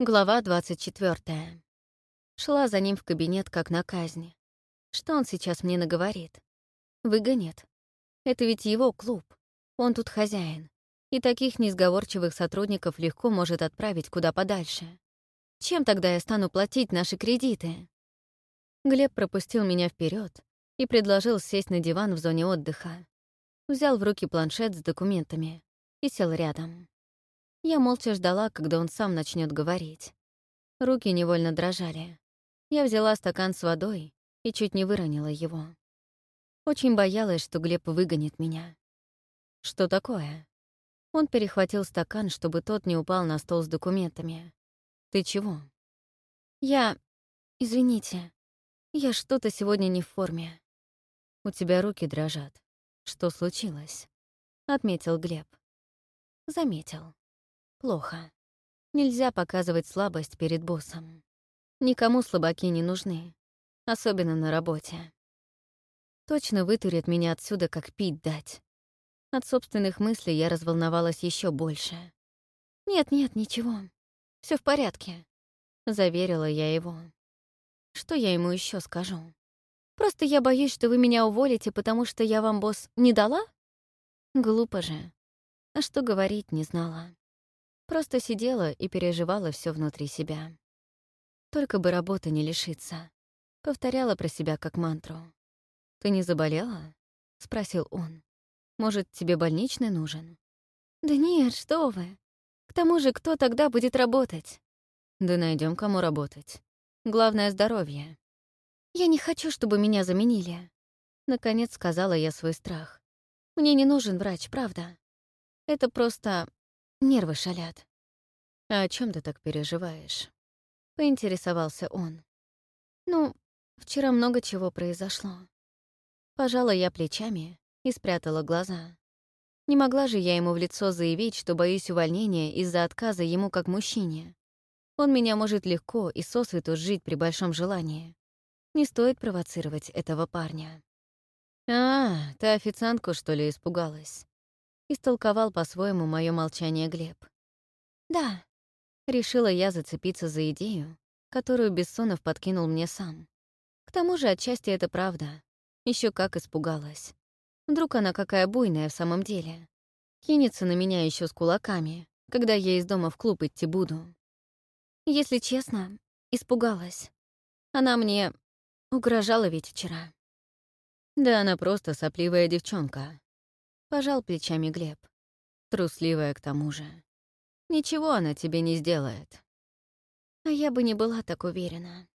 Глава 24. Шла за ним в кабинет, как на казни. Что он сейчас мне наговорит? Выгонит. Это ведь его клуб. Он тут хозяин. И таких несговорчивых сотрудников легко может отправить куда подальше. Чем тогда я стану платить наши кредиты? Глеб пропустил меня вперед и предложил сесть на диван в зоне отдыха. Взял в руки планшет с документами и сел рядом. Я молча ждала, когда он сам начнет говорить. Руки невольно дрожали. Я взяла стакан с водой и чуть не выронила его. Очень боялась, что Глеб выгонит меня. «Что такое?» Он перехватил стакан, чтобы тот не упал на стол с документами. «Ты чего?» «Я... Извините. Я что-то сегодня не в форме». «У тебя руки дрожат. Что случилось?» — отметил Глеб. Заметил. Плохо. Нельзя показывать слабость перед боссом. Никому слабаки не нужны, особенно на работе. Точно вытурят меня отсюда, как пить дать. От собственных мыслей я разволновалась еще больше. «Нет-нет, ничего. все в порядке», — заверила я его. Что я ему еще скажу? Просто я боюсь, что вы меня уволите, потому что я вам, босс, не дала? Глупо же. А что говорить не знала. Просто сидела и переживала все внутри себя. Только бы работа не лишиться. Повторяла про себя как мантру. «Ты не заболела?» — спросил он. «Может, тебе больничный нужен?» «Да нет, что вы. К тому же, кто тогда будет работать?» «Да найдем, кому работать. Главное — здоровье». «Я не хочу, чтобы меня заменили», — наконец сказала я свой страх. «Мне не нужен врач, правда. Это просто Нервы шалят. «А о чем ты так переживаешь?» — поинтересовался он. «Ну, вчера много чего произошло». Пожала я плечами и спрятала глаза. Не могла же я ему в лицо заявить, что боюсь увольнения из-за отказа ему как мужчине. Он меня может легко и сосвету жить при большом желании. Не стоит провоцировать этого парня. «А, ты официантку, что ли, испугалась?» Истолковал по-своему мое молчание Глеб. «Да», — решила я зацепиться за идею, которую Бессонов подкинул мне сам. К тому же отчасти это правда. Еще как испугалась. Вдруг она какая буйная в самом деле. Кинется на меня еще с кулаками, когда я из дома в клуб идти буду. Если честно, испугалась. Она мне угрожала ведь вчера. Да она просто сопливая девчонка, Пожал плечами Глеб. Трусливая к тому же. Ничего она тебе не сделает. А я бы не была так уверена.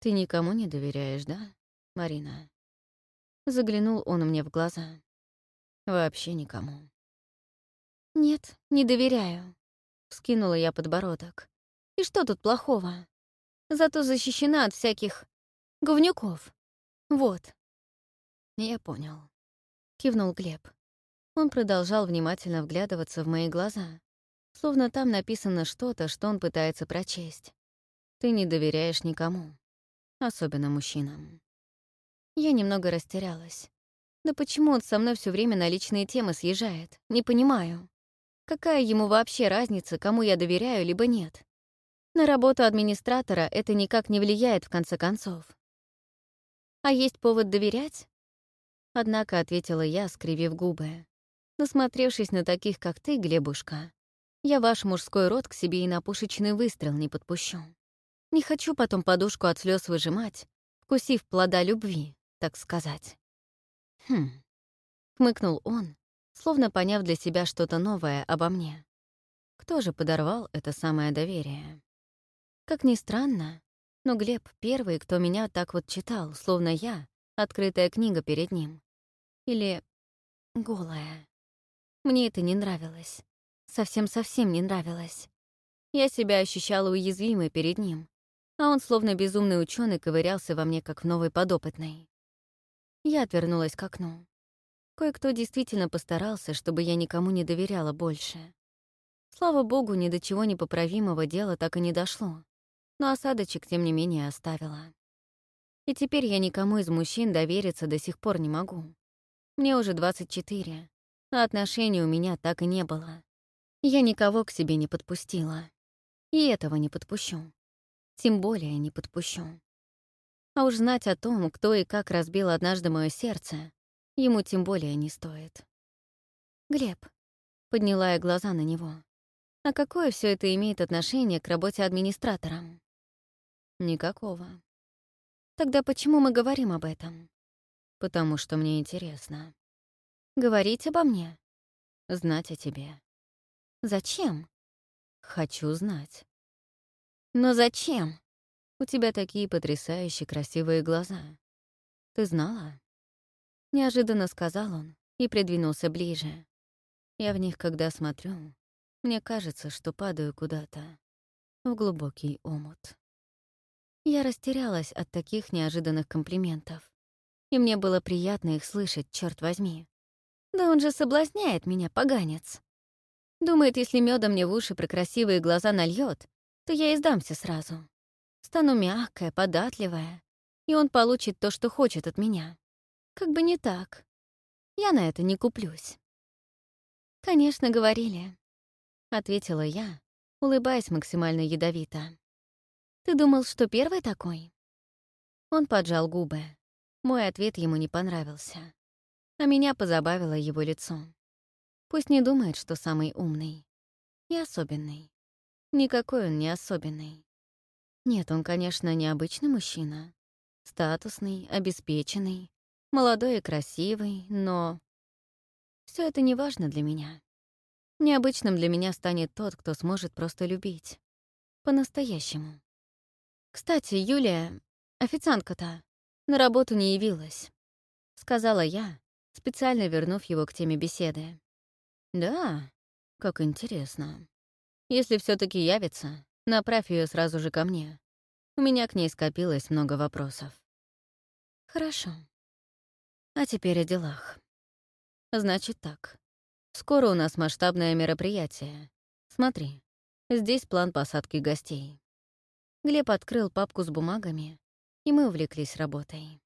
Ты никому не доверяешь, да, Марина? Заглянул он мне в глаза. Вообще никому. Нет, не доверяю. Скинула я подбородок. И что тут плохого? Зато защищена от всяких говнюков. Вот. Я понял кивнул Глеб. Он продолжал внимательно вглядываться в мои глаза, словно там написано что-то, что он пытается прочесть. Ты не доверяешь никому, особенно мужчинам. Я немного растерялась. Да почему он со мной все время на личные темы съезжает? Не понимаю. Какая ему вообще разница, кому я доверяю, либо нет? На работу администратора это никак не влияет, в конце концов. А есть повод доверять? Однако ответила я, скривив губы. Насмотревшись на таких, как ты, Глебушка, я ваш мужской род к себе и на пушечный выстрел не подпущу. Не хочу потом подушку от слез выжимать, вкусив плода любви, так сказать. Хм. Хмыкнул он, словно поняв для себя что-то новое обо мне. Кто же подорвал это самое доверие? Как ни странно, но Глеб первый, кто меня так вот читал, словно я — открытая книга перед ним. Или голая. Мне это не нравилось. Совсем-совсем не нравилось. Я себя ощущала уязвимой перед ним, а он, словно безумный ученый, ковырялся во мне, как в новой подопытной. Я отвернулась к окну. Кое-кто действительно постарался, чтобы я никому не доверяла больше. Слава богу, ни до чего непоправимого дела так и не дошло, но осадочек, тем не менее, оставила. И теперь я никому из мужчин довериться до сих пор не могу. Мне уже 24, а отношений у меня так и не было. Я никого к себе не подпустила. И этого не подпущу. Тем более не подпущу. А уж знать о том, кто и как разбил однажды мое сердце, ему тем более не стоит. «Глеб», — подняла я глаза на него, «а какое все это имеет отношение к работе администратором?» «Никакого». «Тогда почему мы говорим об этом?» «Потому что мне интересно». «Говорить обо мне?» «Знать о тебе». «Зачем?» «Хочу знать». «Но зачем?» У тебя такие потрясающие красивые глаза. Ты знала?» Неожиданно сказал он и придвинулся ближе. Я в них, когда смотрю, мне кажется, что падаю куда-то, в глубокий омут. Я растерялась от таких неожиданных комплиментов, и мне было приятно их слышать, черт возьми. Да он же соблазняет меня, поганец. Думает, если медом мне в уши про красивые глаза нальет, то я и сдамся сразу. Стану мягкая, податливая, и он получит то, что хочет от меня. Как бы не так. Я на это не куплюсь. «Конечно, говорили», — ответила я, улыбаясь максимально ядовито. «Ты думал, что первый такой?» Он поджал губы. Мой ответ ему не понравился. А меня позабавило его лицо. Пусть не думает, что самый умный. И особенный. Никакой он не особенный. Нет, он, конечно, необычный мужчина. Статусный, обеспеченный, молодой и красивый, но... Все это не важно для меня. Необычным для меня станет тот, кто сможет просто любить. По-настоящему. Кстати, Юлия, официантка-то, на работу не явилась. Сказала я, специально вернув его к теме беседы. Да, как интересно. Если все таки явится, Направь ее сразу же ко мне. У меня к ней скопилось много вопросов. Хорошо. А теперь о делах. Значит так. Скоро у нас масштабное мероприятие. Смотри, здесь план посадки гостей. Глеб открыл папку с бумагами, и мы увлеклись работой.